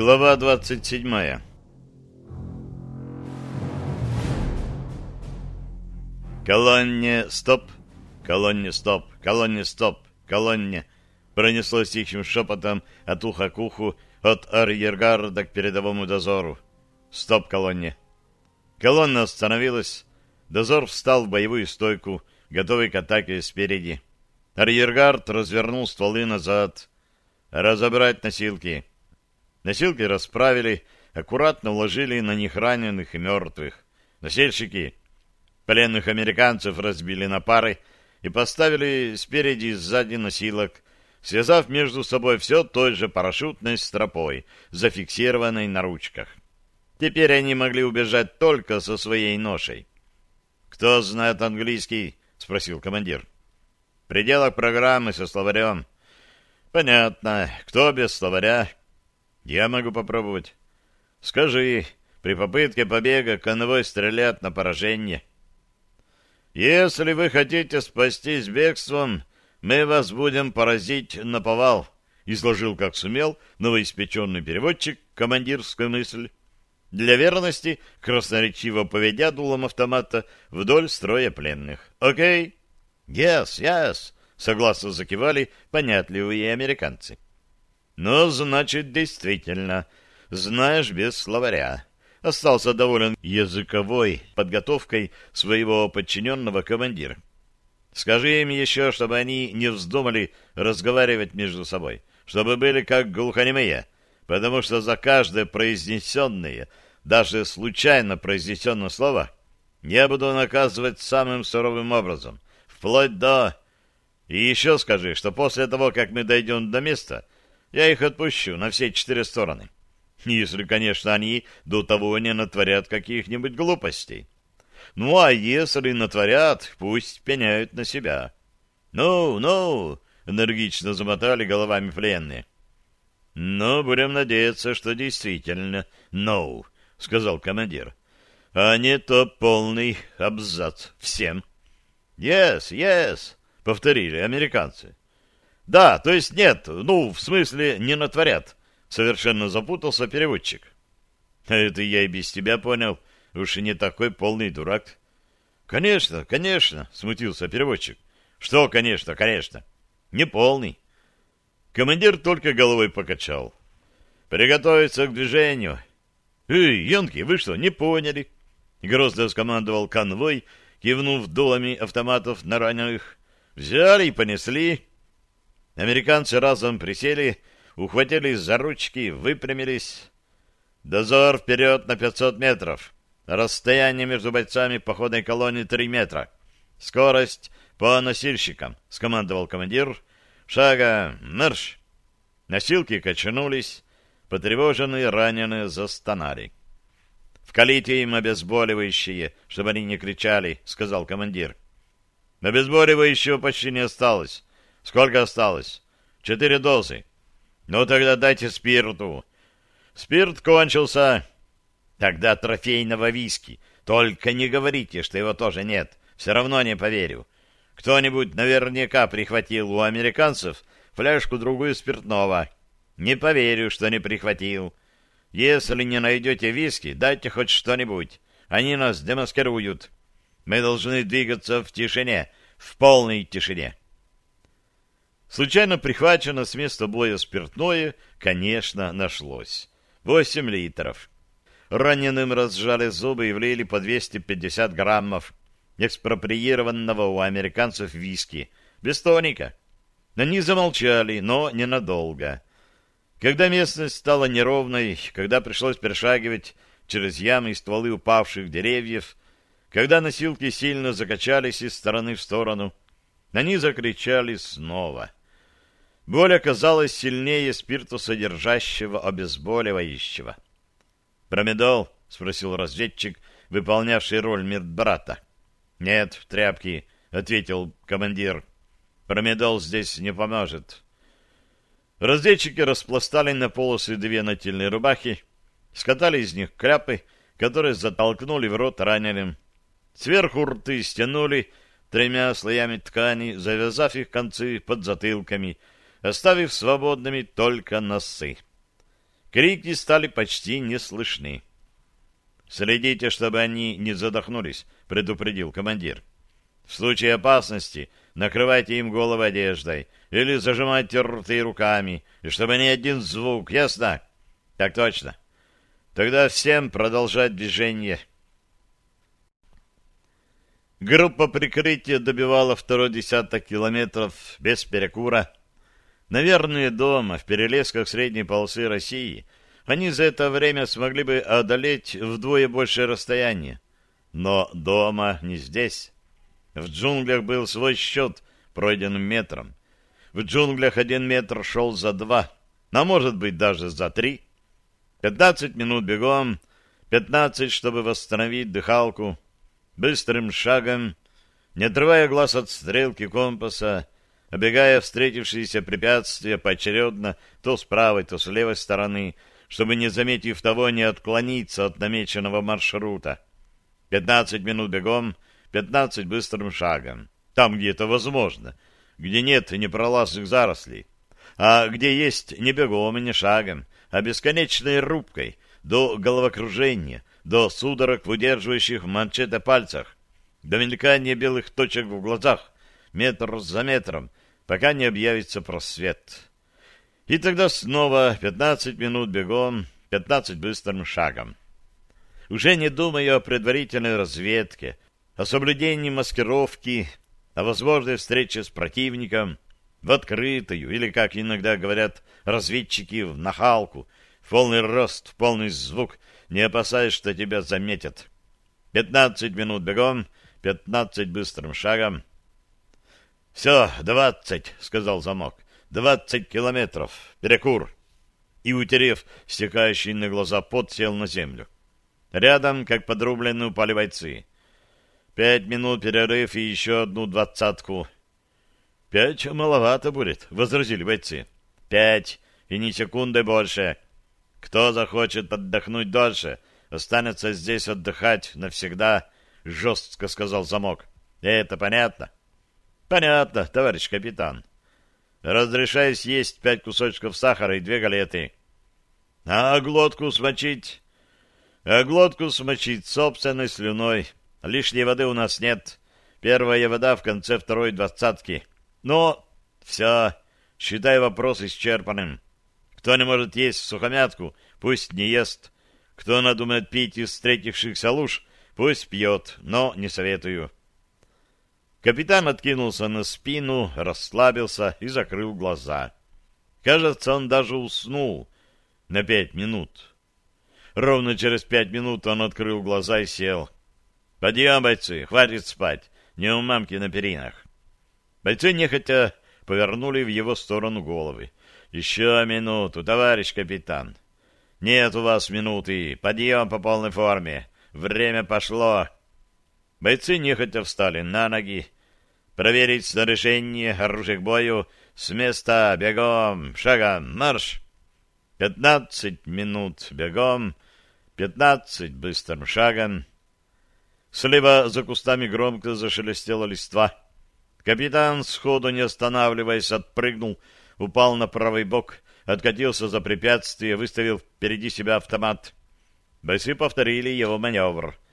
Глава 27 «Колонне, стоп! Колонне, стоп! Колонне, стоп! Колонне!» Пронеслось тихим шепотом от уха к уху, от арьергарда к передовому дозору. «Стоп, колонне!» Колонна остановилась. Дозор встал в боевую стойку, готовый к атаке спереди. Арьергард развернул стволы назад. «Разобрать носилки!» Носилки расправили, аккуратно уложили на них раненых и мертвых. Носильщики пленных американцев разбили на пары и поставили спереди и сзади носилок, связав между собой все той же парашютной стропой, зафиксированной на ручках. Теперь они могли убежать только со своей ношей. «Кто знает английский?» — спросил командир. «В пределах программы со словарем». «Понятно. Кто без словаря?» Я могу попробовать. Скажи, при попытке побега конвой стрелят на поражение. Если вы хотите спастись бегством, мы вас будем поразить на повал, изложил как сумел новоиспеченный переводчик командирскую мысль. Для верности, красноречиво поведя дулом автомата вдоль строя пленных. «Окей?» «Yes, yes», — согласно закивали понятливые американцы. Ну, значит, действительно, знаешь без словаря. Остался доволен языковой подготовкой своего подчиненного командира. Скажи им еще, чтобы они не вздумали разговаривать между собой, чтобы были как глухонемые, потому что за каждое произнесенное, даже случайно произнесенное слово, я буду наказывать самым суровым образом, вплоть до... И еще скажи, что после того, как мы дойдем до места, я их отпущу на все четыре стороны. Если, конечно, они до того не натворят каких-нибудь глупостей. Ну, а если натворят, пусть пеняют на себя. «Ну, ну!» — энергично замотали головами пленные. «Ну, будем надеяться, что действительно «ну», — сказал командир. «А не то полный абзац всем». «Yes, yes!» — повторили американцы. Да, то есть нет, ну, в смысле, не натворят. Совершенно запутался переводчик. Это я и без тебя понял. Уж и не такой полный дурак. Конечно, конечно, смутился переводчик. Что, конечно, конечно. Не полный. Командир только головой покачал. Приготовиться к движению. Эй, янки, вы что, не поняли? Грозно скомандовал конвой, кивнув дулами автоматов на раненых. Взяли и понесли. Американцы разом присели, ухватились за ручки, выпрямились. Дозор вперед на 500 метров. Расстояние между бойцами походной колонии 3 метра. Скорость по носильщикам, скомандовал командир. Шага, марш! Носилки качнулись, потревоженные раненые застонали. «Вкалите им обезболивающие, чтобы они не кричали», — сказал командир. «Обезболивающего почти не осталось. Сколько осталось? Четыре дозы. Ну, тогда дайте спирту. Спирт кончился. Тогда трофейного виски. Только не говорите, что его тоже нет. Все равно не поверю. Кто-нибудь наверняка прихватил у американцев фляжку-другую спиртного. Не поверю, что не прихватил. Если не найдете виски, дайте хоть что-нибудь. Они нас демаскируют. Мы должны двигаться в тишине, в полной тишине. Случайно прихвачено с места боя спиртное, конечно, нашлось. Восемь литров. Раненым разжали зубы и влили по 250 граммов экспроприированного у американцев виски, без тоника. Они замолчали, но ненадолго. Когда местность стала неровной, когда пришлось перешагивать через ямы и стволы упавших деревьев, когда носилки сильно закачались из стороны в сторону, они закричали снова — Боль оказалась сильнее спиртосодержащего обезболивающего. «Промедол?» — спросил разведчик, выполнявший роль медбрата. «Нет, в тряпке», — ответил командир. «Промедол здесь не поможет». Разведчики распластали на полосы две нательные рубахи, скатали из них кляпы, которые затолкнули в рот раненым. Сверху рты стянули тремя слоями ткани, завязав их концы под затылками — оставив свободными только носы. Крики стали почти не слышны. «Следите, чтобы они не задохнулись», — предупредил командир. «В случае опасности накрывайте им голову одеждой или зажимайте рты руками, и чтобы ни один звук, ясно?» «Так точно. Тогда всем продолжать движение». Группа прикрытия добивала второй десяток километров без перекура. Наверное, дома, в перелесках средней полосы России — они за это время смогли бы одолеть вдвое большее расстояние. Но дома не здесь. В джунглях был свой счет пройденным метром. В джунглях один метр шел за два, а может быть даже за три. Пятнадцать минут бегом, пятнадцать, чтобы восстановить дыхалку. Быстрым шагом, не отрывая глаз от стрелки компаса, обегая встретившиеся препятствия поочередно то с правой, то с левой стороны, чтобы, не заметив того, не отклониться от намеченного маршрута. Пятнадцать минут бегом, пятнадцать быстрым шагом. Там, где это возможно, где нет непролазных зарослей. А где есть не бегом и не шагом, а бесконечной рубкой, до головокружения, до судорог в удерживающих манчете пальцах, до мелькания белых точек в глазах, метр за метром, пока не объявится просвет. И тогда снова пятнадцать минут бегом, пятнадцать быстрым шагом. Уже не думая о предварительной разведке, о соблюдении маскировки, о возможной встрече с противником, в открытую, или, как иногда говорят разведчики, в нахалку, в полный рост, в полный звук, не опасаясь, что тебя заметят. Пятнадцать минут бегом, пятнадцать быстрым шагом. — Все, двадцать, — сказал замок. Двадцать километров. Перекур. И, утерев стекающий на глаза пот, сел на землю. Рядом, как подрубленные, упали бойцы. Пять минут перерыв и еще одну двадцатку. Пять маловато будет, — возразили бойцы. Пять, и ни секунды больше. Кто захочет отдохнуть дольше, останется здесь отдыхать навсегда, — жестко сказал замок. Это понятно? Понятно, товарищ капитан. Разрешаю съесть пять кусочков сахара и две галеты. А глотку смочить? А глотку смочить собственной слюной. Лишней воды у нас нет. Первая вода в конце второй двадцатки. Но все, считай вопрос исчерпанным. Кто не может есть сухомятку, пусть не ест. Кто надумает пить из встретившихся луж, пусть пьет, но не советую. Капитан откинулся на спину, расслабился и закрыл глаза. Кажется, он даже уснул на пять минут. Ровно через пять минут он открыл глаза и сел. «Подъем, бойцы, хватит спать, не у мамки на перинах». Бойцы нехотя повернули в его сторону головы. «Еще минуту, товарищ капитан». «Нет у вас минуты, подъем по полной форме, время пошло». Бойцы нехотя встали на ноги, проверить снаряжение, оружие к бою, с места, бегом, шагом, марш. Пятнадцать минут бегом, пятнадцать быстрым шагом. Слева за кустами громко зашелестела листва. Капитан, сходу не останавливаясь, отпрыгнул, упал на правый бок, откатился за препятствие, выставил впереди себя автомат. Бойцы повторили его маневр —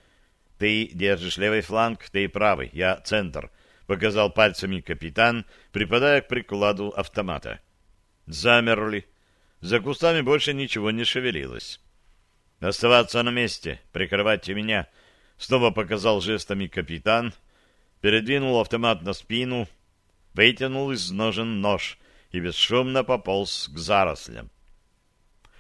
ты держишь левый фланг, ты правый, я центр, показал пальцами капитан, припадая к прикладу автомата. Замерли. За кустами больше ничего не шевелилось. Оставаться на месте, прикрывайте меня, снова показал жестами капитан, передвинул автомат на спину, вытянул из ножен нож и бесшумно пополз к зарослям.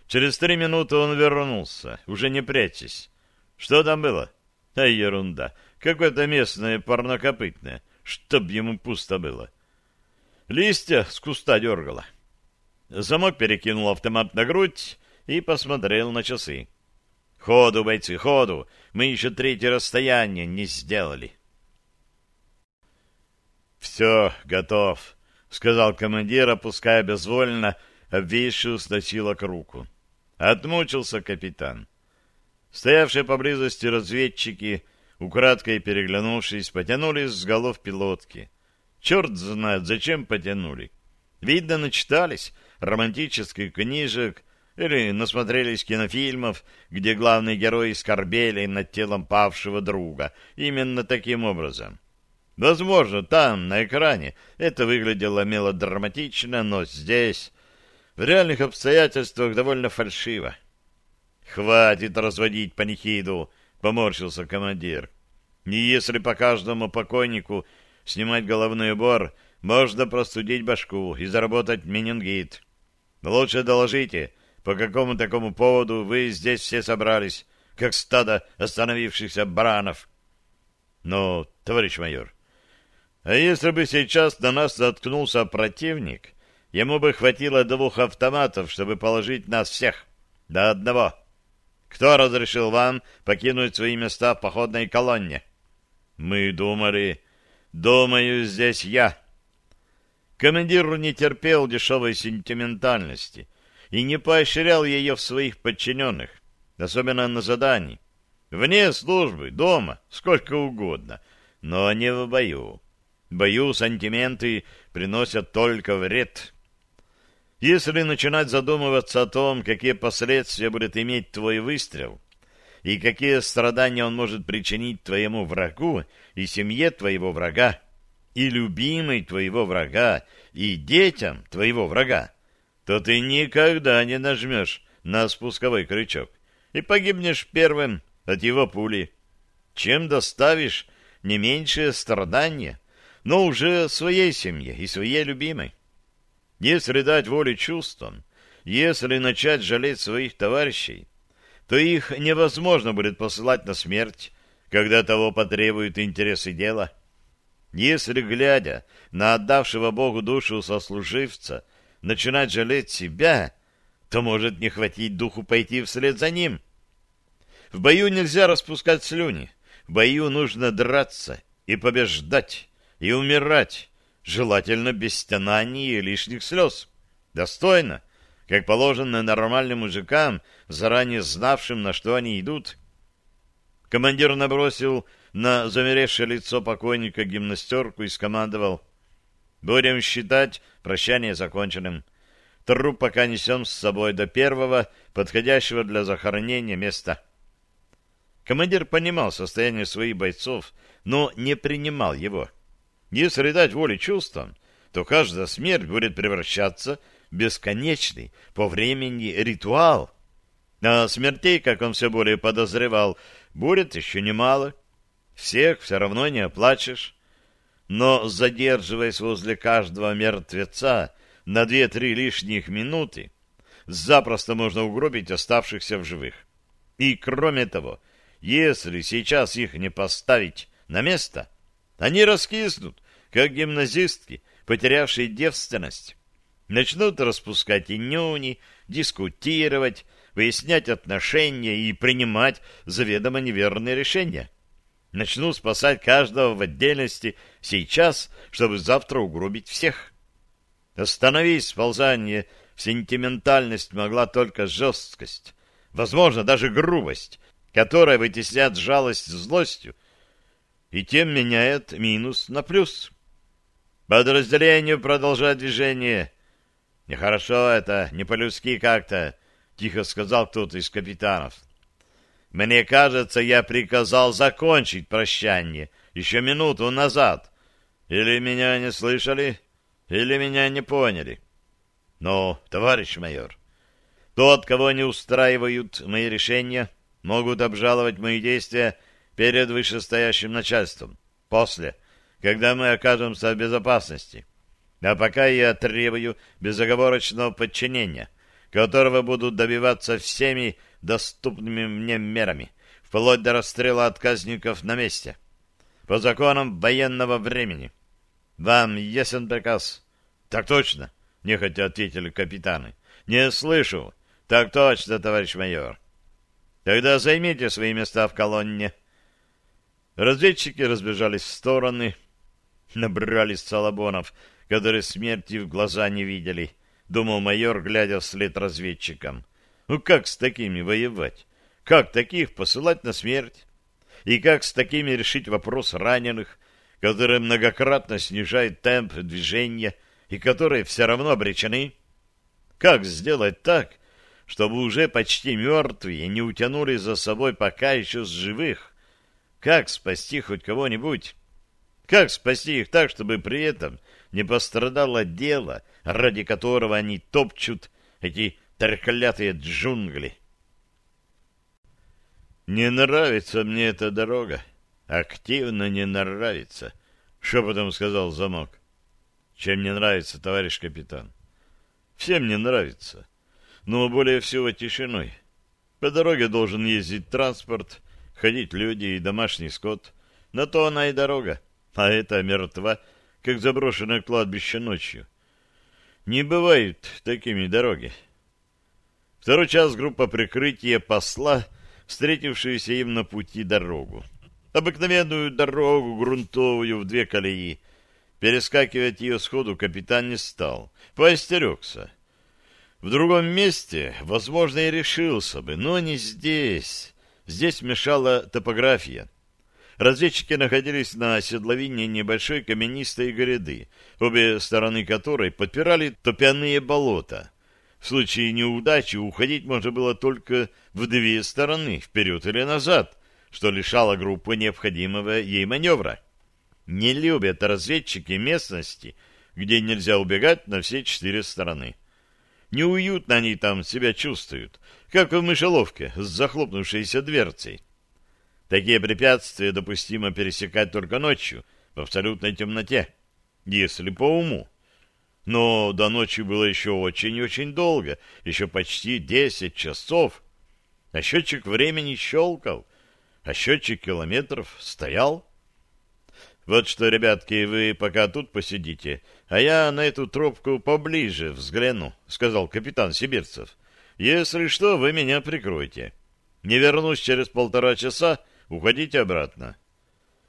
Через три минуты он вернулся, уже не прячась. Что там было? А ерунда. Какое-то местное парнокопытное. Чтоб ему пусто было. Листья с куста дергало. Замок перекинул автомат на грудь и посмотрел на часы. «Ходу, бойцы, ходу! Мы еще третье расстояние не сделали!» «Все, готов», — сказал командир, опуская безвольно обвисшую с носилок руку. Отмучился капитан. Стоявшие поблизости разведчики, украдкой переглянувшись, потянулись с голов пилотки. Черт знает, зачем потянули. Видно, начитались романтических книжек Или насмотрелись кинофильмов, где главные герои скорбели над телом павшего друга. Именно таким образом. Возможно, там, на экране, это выглядело мелодраматично, но здесь, в реальных обстоятельствах, довольно фальшиво. «Хватит разводить панихиду!» — поморщился командир. «И если по каждому покойнику снимать головной убор, можно простудить башку и заработать менингит. Лучше доложите, по какому такому поводу вы здесь все собрались, как стадо остановившихся баранов». «Но, товарищ майор, а если бы сейчас на нас заткнулся противник, ему бы хватило двух автоматов, чтобы положить нас всех. До одного. Кто разрешил вам покинуть свои места в походной колонне? Мы думали... Думаю, здесь я. Командир не терпел дешевой сентиментальности и не поощрял ее в своих подчиненных, особенно на задании. Вне службы, дома, сколько угодно, но не в бою бою сантименты приносят только вред. Если начинать задумываться о том, какие последствия будет иметь твой выстрел, и какие страдания он может причинить твоему врагу и семье твоего врага, и любимой твоего врага, и детям твоего врага, то ты никогда не нажмешь на спусковой крючок и погибнешь первым от его пули, чем доставишь не меньшее страдания, но уже своей семье и своей любимой. Если дать волю чувствам, если начать жалеть своих товарищей, то их невозможно будет посылать на смерть, когда того потребуют интересы дела. Если, глядя на отдавшего Богу душу сослуживца, начинать жалеть себя, то может не хватить духу пойти вслед за ним. В бою нельзя распускать слюни, в бою нужно драться и побеждать, и умирать, желательно без стенаний и лишних слез. Достойно, как положено нормальным мужикам, заранее знавшим, на что они идут. Командир набросил на замеревшее лицо покойника гимнастерку и скомандовал. «Будем считать прощание законченным. Труп пока несем с собой до первого, подходящего для захоронения места». Командир понимал состояние своих бойцов, но не принимал его. Если дать волю чувствам, то каждая смерть будет превращаться в бесконечный по времени ритуал. А смертей, как он все более подозревал, будет еще немало. Всех все равно не оплачешь. Но, задерживаясь возле каждого мертвеца на две-три лишних минуты, запросто можно угробить оставшихся в живых. И, кроме того, если сейчас их не поставить на место, они раскиснут, как гимназистки, потерявшие девственность. Начнут распускать и нюни, дискутировать, выяснять отношения и принимать заведомо неверные решения. Начну спасать каждого в отдельности сейчас, чтобы завтра угробить всех. Остановись сползание в сентиментальность могла только жесткость, возможно, даже грубость, которая вытеснят жалость злостью, и тем меняет минус на плюс. Подразделению продолжать движение. Нехорошо это, не по-людски как-то, тихо сказал кто-то из капитанов. Мне кажется, я приказал закончить прощание еще минуту назад. Или меня не слышали, или меня не поняли. Но, товарищ майор, тот, кого не устраивают мои решения, могут обжаловать мои действия перед вышестоящим начальством. После, когда мы окажемся в безопасности. А пока я требую безоговорочного подчинения, которого будут добиваться всеми доступными мне мерами, вплоть до расстрела отказников на месте, по законам военного времени. Вам ясен приказ? — Так точно, — нехотя ответили капитаны. — Не слышу. — Так точно, товарищ майор. — Тогда займите свои места в колонне. — Разведчики разбежались в стороны, набрались салабонов, которые смерти в глаза не видели, думал майор, глядя вслед разведчикам. Ну как с такими воевать? Как таких посылать на смерть? И как с такими решить вопрос раненых, которые многократно снижают темп движения и которые все равно обречены? Как сделать так, чтобы уже почти мертвые не утянули за собой пока еще с живых. Как спасти хоть кого-нибудь? Как спасти их так, чтобы при этом не пострадало дело, ради которого они топчут эти треклятые джунгли? Не нравится мне эта дорога. Активно не нравится, шепотом сказал замок. Чем не нравится, товарищ капитан? Всем не нравится, но более всего тишиной. По дороге должен ездить транспорт, ходить люди и домашний скот. На то она и дорога, а это мертва, как заброшенное кладбище ночью. Не бывают такими дороги. Второй час группа прикрытия посла, встретившуюся им на пути дорогу. Обыкновенную дорогу грунтовую в две колеи. Перескакивать ее сходу капитан не стал, поостерегся. В другом месте, возможно, и решился бы, но не здесь. Здесь мешала топография. Разведчики находились на седловине небольшой каменистой гряды, обе стороны которой подпирали топяные болота. В случае неудачи уходить можно было только в две стороны, вперед или назад, что лишало группы необходимого ей маневра. Не любят разведчики местности, где нельзя убегать на все четыре стороны. Неуютно они там себя чувствуют, как в мышеловке с захлопнувшейся дверцей. Такие препятствия допустимо пересекать только ночью, в абсолютной темноте, если по уму. Но до ночи было еще очень и очень долго, еще почти десять часов, а счетчик времени щелкал, а счетчик километров стоял. Вот что, ребятки, вы пока тут посидите, а я на эту тропку поближе взгляну, — сказал капитан Сибирцев. Если что, вы меня прикройте. Не вернусь через полтора часа, уходите обратно.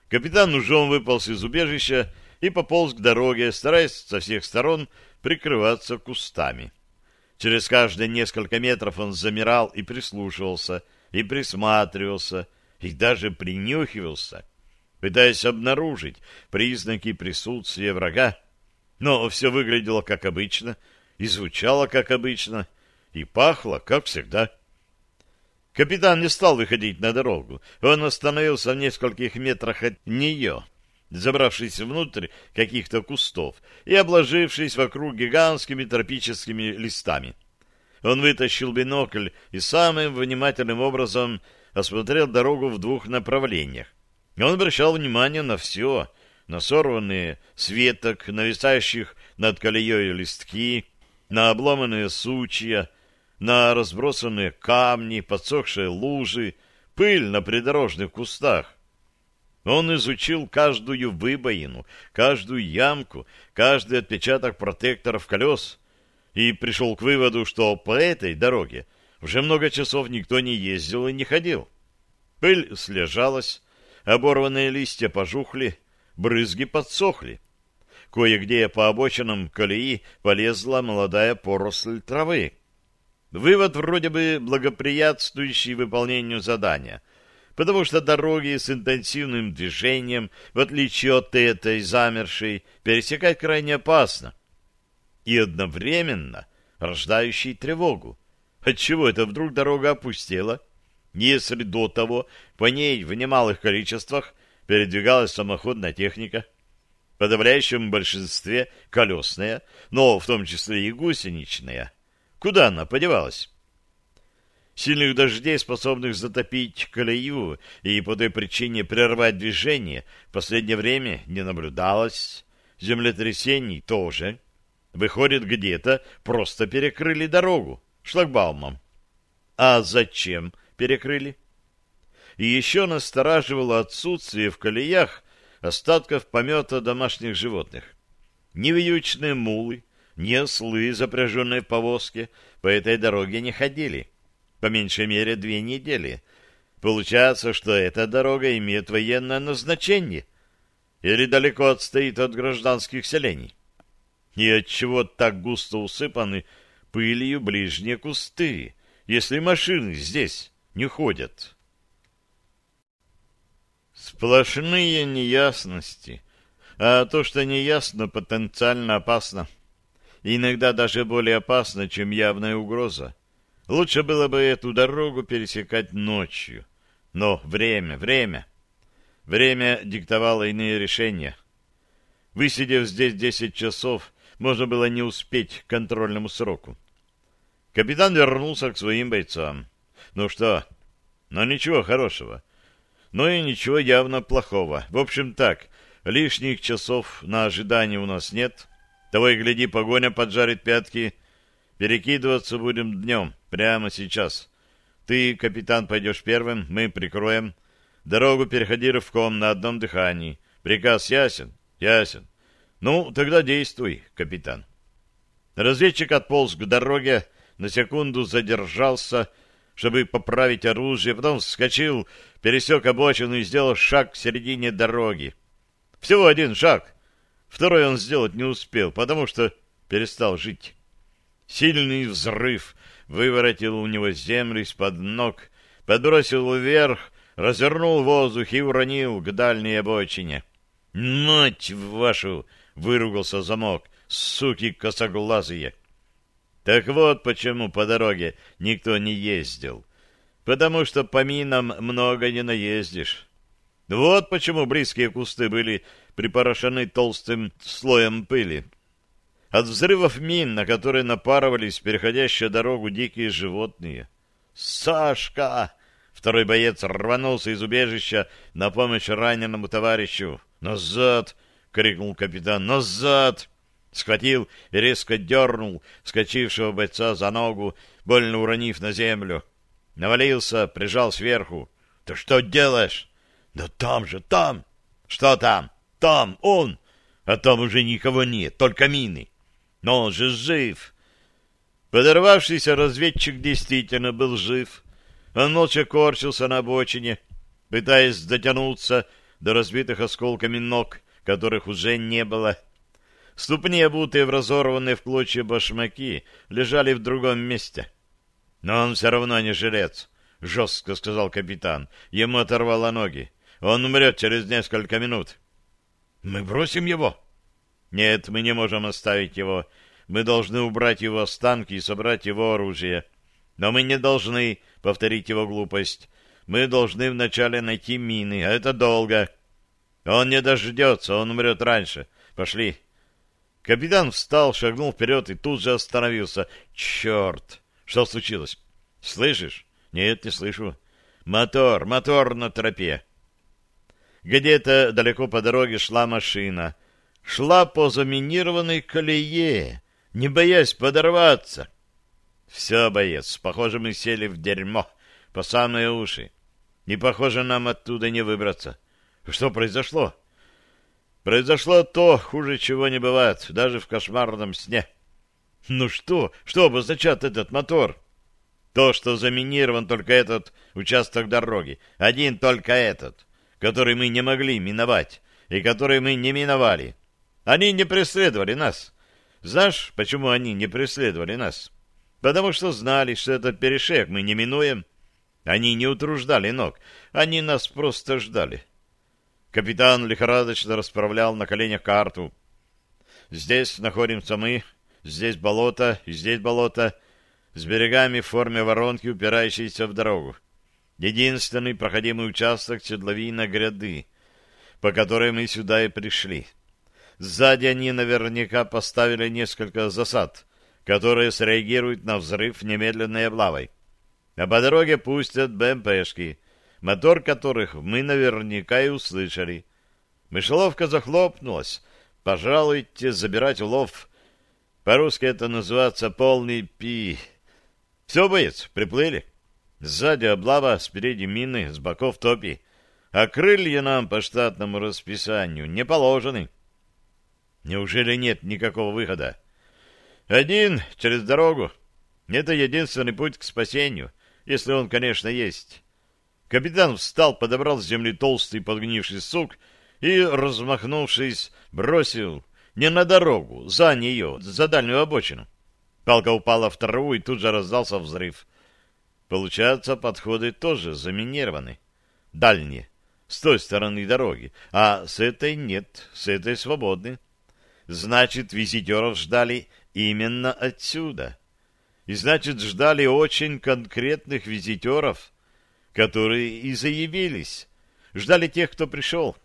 Капитан ужом выполз из убежища и пополз к дороге, стараясь со всех сторон прикрываться кустами. Через каждые несколько метров он замирал и прислушивался, и присматривался, и даже принюхивался — пытаясь обнаружить признаки присутствия врага. Но все выглядело как обычно, и звучало как обычно, и пахло, как всегда. Капитан не стал выходить на дорогу. Он остановился в нескольких метрах от нее, забравшись внутрь каких-то кустов и обложившись вокруг гигантскими тропическими листами. Он вытащил бинокль и самым внимательным образом осмотрел дорогу в двух направлениях. Он обращал внимание на все, на сорванные с веток, нависающих над колеей листки, на обломанные сучья, на разбросанные камни, подсохшие лужи, пыль на придорожных кустах. Он изучил каждую выбоину, каждую ямку, каждый отпечаток протекторов колес и пришел к выводу, что по этой дороге уже много часов никто не ездил и не ходил. Пыль слежалась, Оборванные листья пожухли, брызги подсохли. Кое-где по обочинам колеи полезла молодая поросль травы. Вывод вроде бы благоприятствующий выполнению задания, потому что дороги с интенсивным движением, в отличие от этой замершей, пересекать крайне опасно и одновременно рождающий тревогу. Отчего это вдруг дорога опустела? если до того по ней в немалых количествах передвигалась самоходная техника, в подавляющем большинстве колесная, но в том числе и гусеничная. Куда она подевалась? Сильных дождей, способных затопить колею и по той причине прервать движение, в последнее время не наблюдалось. Землетрясений тоже. Выходит, где-то просто перекрыли дорогу шлагбаумом. А зачем перекрыли. И еще настораживало отсутствие в колеях остатков помета домашних животных. Ни вьючные мулы, ни ослы, запряженные в повозке, по этой дороге не ходили. По меньшей мере две недели. Получается, что эта дорога имеет военное назначение или далеко отстоит от гражданских селений. И отчего так густо усыпаны пылью ближние кусты, если машины здесь не ходят. Сплошные неясности. А то, что неясно, потенциально опасно. иногда даже более опасно, чем явная угроза. Лучше было бы эту дорогу пересекать ночью. Но время, время. Время диктовало иные решения. Высидев здесь десять часов, можно было не успеть к контрольному сроку. Капитан вернулся к своим бойцам. Ну что? Ну ничего хорошего. Но и ничего явно плохого. В общем так, лишних часов на ожидание у нас нет. Того и гляди, погоня поджарит пятки. Перекидываться будем днем, прямо сейчас. Ты, капитан, пойдешь первым, мы прикроем. Дорогу переходи рывком на одном дыхании. Приказ ясен? Ясен. Ну, тогда действуй, капитан. Разведчик отполз к дороге, на секунду задержался, чтобы поправить оружие, потом вскочил, пересек обочину и сделал шаг к середине дороги. Всего один шаг. Второй он сделать не успел, потому что перестал жить. Сильный взрыв выворотил у него землю из-под ног, подбросил вверх, развернул воздух и уронил к дальней обочине. «Мать вашу!» — выругался замок. «Суки косоглазые!» Так вот почему по дороге никто не ездил. Потому что по минам много не наездишь. Вот почему близкие кусты были припорошены толстым слоем пыли. От взрывов мин, на которые напарывались переходящие дорогу дикие животные. «Сашка!» Второй боец рванулся из убежища на помощь раненому товарищу. «Назад!» — крикнул капитан. «Назад!» Схватил резко дернул вскочившего бойца за ногу, больно уронив на землю. Навалился, прижал сверху. — Ты что делаешь? — Да там же, там! — Что там? — Там, он! А там уже никого нет, только мины. Но он же жив! Подорвавшийся разведчик действительно был жив. Он молча корчился на обочине, пытаясь дотянуться до разбитых осколками ног, которых уже не было. — Ступни, обутые в разорванные в клочья башмаки, лежали в другом месте. Но он все равно не жилец, — жестко сказал капитан. Ему оторвало ноги. Он умрет через несколько минут. — Мы бросим его? — Нет, мы не можем оставить его. Мы должны убрать его останки и собрать его оружие. Но мы не должны повторить его глупость. Мы должны вначале найти мины, а это долго. Он не дождется, он умрет раньше. Пошли. — Капитан встал, шагнул вперед и тут же остановился. «Черт! Что случилось? Слышишь?» «Нет, не слышу. Мотор, мотор на тропе». Где-то далеко по дороге шла машина. Шла по заминированной колее, не боясь подорваться. «Все, боец, похоже, мы сели в дерьмо по самые уши. Не похоже, нам оттуда не выбраться. Что произошло?» Произошло то, хуже чего не бывает, даже в кошмарном сне. Ну что, что обозначает этот мотор? То, что заминирован только этот участок дороги, один только этот, который мы не могли миновать и который мы не миновали. Они не преследовали нас. Знаешь, почему они не преследовали нас? Потому что знали, что этот перешеек мы не минуем. Они не утруждали ног, они нас просто ждали. Капитан лихорадочно расправлял на коленях карту. Здесь находимся мы, здесь болото и здесь болото, с берегами в форме воронки, упирающиеся в дорогу. Единственный проходимый участок седловина гряды, по которой мы сюда и пришли. Сзади они наверняка поставили несколько засад, которые среагируют на взрыв немедленной облавой. А по дороге пустят БМПшки — мотор которых мы наверняка и услышали. Мышеловка захлопнулась. Пожалуйте забирать улов. По-русски это называется полный пи. Все, боец, приплыли. Сзади облава, спереди мины, с боков топи. А крылья нам по штатному расписанию не положены. Неужели нет никакого выхода? Один через дорогу. Это единственный путь к спасению, если он, конечно, есть. Капитан встал, подобрал с земли толстый подгнивший сук и, размахнувшись, бросил не на дорогу, за нее, за дальнюю обочину. Палка упала в траву, и тут же раздался взрыв. Получается, подходы тоже заминированы. Дальние, с той стороны дороги, а с этой нет, с этой свободны. Значит, визитеров ждали именно отсюда. И значит, ждали очень конкретных визитеров, которые и заявились. Ждали тех, кто пришел.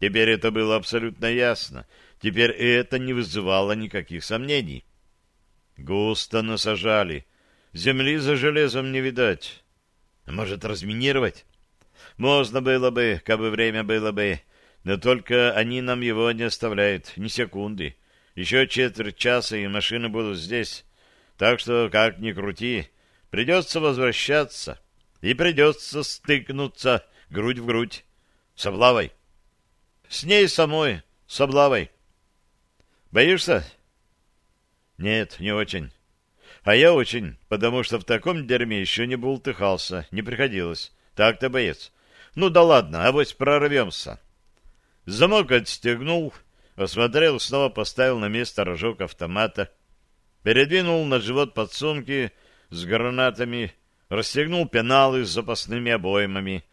Теперь это было абсолютно ясно. Теперь это не вызывало никаких сомнений. Густо насажали. Земли за железом не видать. Может, разминировать? Можно было бы, как бы время было бы. Но только они нам его не оставляют, ни секунды. Еще четверть часа, и машины будут здесь. Так что, как ни крути, придется возвращаться. И придется стыкнуться грудь в грудь. С облавой. С ней самой, с облавой. Боишься? Нет, не очень. А я очень, потому что в таком дерьме еще не бултыхался, не приходилось. Так-то, боец. Ну да ладно, авось прорвемся. Замок отстегнул, осмотрел, снова поставил на место рожок автомата, передвинул на живот подсумки с гранатами, расстегнул пеналы с запасными обоймами.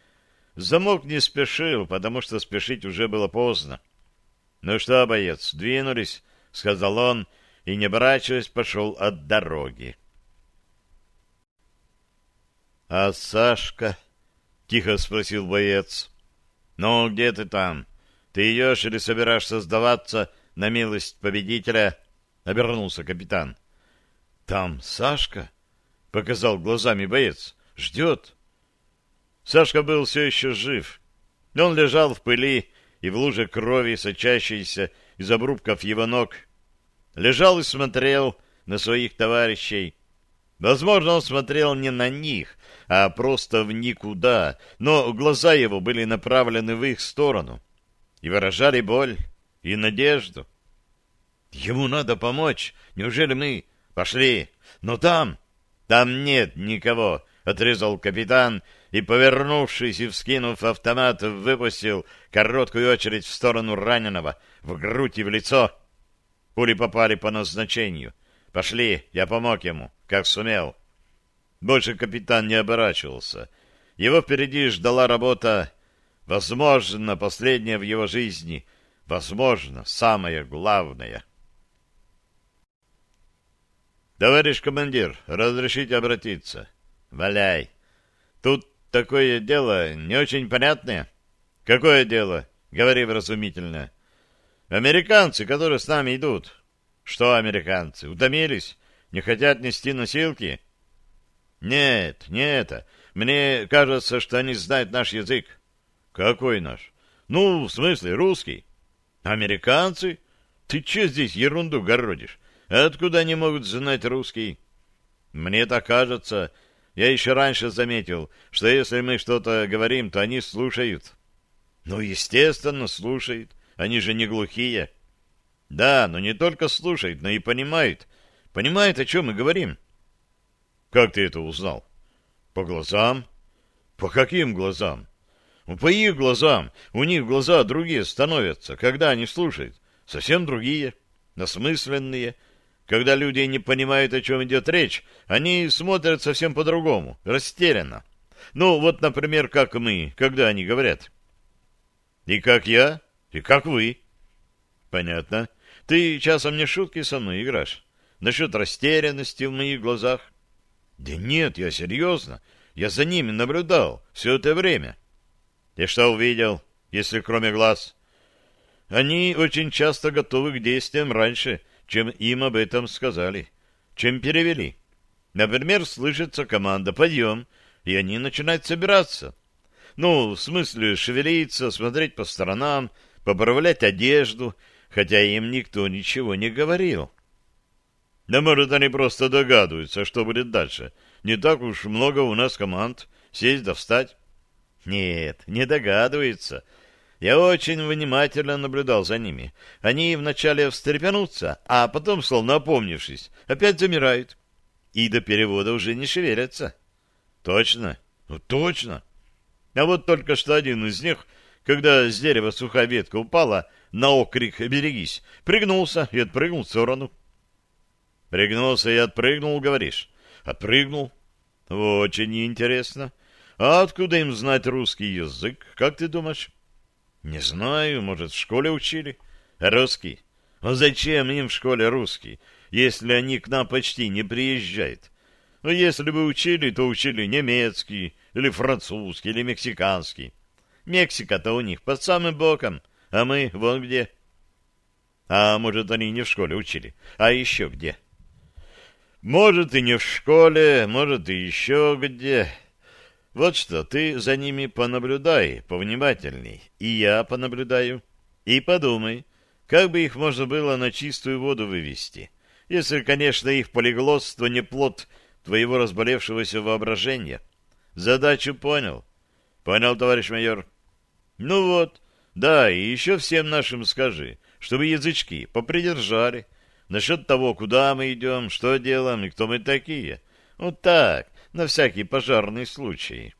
Замок не спешил, потому что спешить уже было поздно. — Ну что, боец, двинулись, — сказал он, и, не оборачиваясь, пошел от дороги. — А Сашка? — тихо спросил боец. — Ну, где ты там? Ты идешь или собираешься сдаваться на милость победителя? — обернулся капитан. — Там Сашка? — показал глазами боец. — Ждет. Сашка был все еще жив. Он лежал в пыли и в луже крови, сочащейся из обрубков его ног. Лежал и смотрел на своих товарищей. Возможно, он смотрел не на них, а просто в никуда, но глаза его были направлены в их сторону и выражали боль и надежду. Ему надо помочь. Неужели мы... Пошли. Но там... Там нет никого, — отрезал капитан и, повернувшись и вскинув автомат, выпустил короткую очередь в сторону раненого, в грудь и в лицо. Пули попали по назначению. Пошли, я помог ему, как сумел. Больше капитан не оборачивался. Его впереди ждала работа, возможно, последняя в его жизни, возможно, самая главная. «Товарищ командир, разрешите обратиться?» «Валяй. Тут такое дело не очень понятное». «Какое дело?» «Говори вразумительно». «Американцы, которые с нами идут». «Что американцы? Утомились? Не хотят нести носилки?» «Нет, не это. Мне кажется, что они знают наш язык». «Какой наш?» «Ну, в смысле, русский». «Американцы? Ты че здесь ерунду городишь? Откуда они могут знать русский?» «Мне так кажется. Я еще раньше заметил, что если мы что-то говорим, то они слушают». «Ну, естественно, слушают. Они же не глухие». «Да, но не только слушают, но и понимают. Понимают, о чем мы говорим». Как ты это узнал? По глазам. По каким глазам? По их глазам. У них глаза другие становятся, когда они слушают. Совсем другие, насмысленные. Когда люди не понимают, о чем идет речь, они смотрят совсем по-другому, растерянно. Ну, вот, например, как мы, когда они говорят. И как я, и как вы. Понятно. Ты часом не шутки со мной играешь? Насчет растерянности в моих глазах? Да нет, я серьезно. Я за ними наблюдал все это время. И что увидел, если кроме глаз? Они очень часто готовы к действиям раньше, чем им об этом сказали, чем перевели. Например, слышится команда «Подъем», и они начинают собираться. Ну, в смысле, шевелиться, смотреть по сторонам, поправлять одежду, хотя им никто ничего не говорил. Да может, они просто догадываются, что будет дальше. Не так уж много у нас команд. Сесть да встать. Нет, не догадываются. Я очень внимательно наблюдал за ними. Они вначале встрепенутся, а потом, словно опомнившись, опять замирают. И до перевода уже не шевелятся. Точно? Ну, точно. А вот только что один из них, когда с дерева сухая ветка упала, на окрик «берегись», пригнулся и отпрыгнул в сторону. Пригнулся и отпрыгнул, говоришь? Отпрыгнул. Очень интересно. А откуда им знать русский язык, как ты думаешь? Не знаю, может, в школе учили. Русский. А зачем им в школе русский, если они к нам почти не приезжают? Но если бы учили, то учили немецкий, или французский, или мексиканский. Мексика-то у них под самым боком, а мы вон где. А может, они не в школе учили, а еще где? Может, и не в школе, может, и еще где. Вот что, ты за ними понаблюдай повнимательней, и я понаблюдаю. И подумай, как бы их можно было на чистую воду вывести, если, конечно, их полиглотство не плод твоего разболевшегося воображения. Задачу понял? Понял, товарищ майор? Ну вот, да, и еще всем нашим скажи, чтобы язычки попридержали насчет того, куда мы идем, что делаем и кто мы такие. Вот так, на всякий пожарный случай.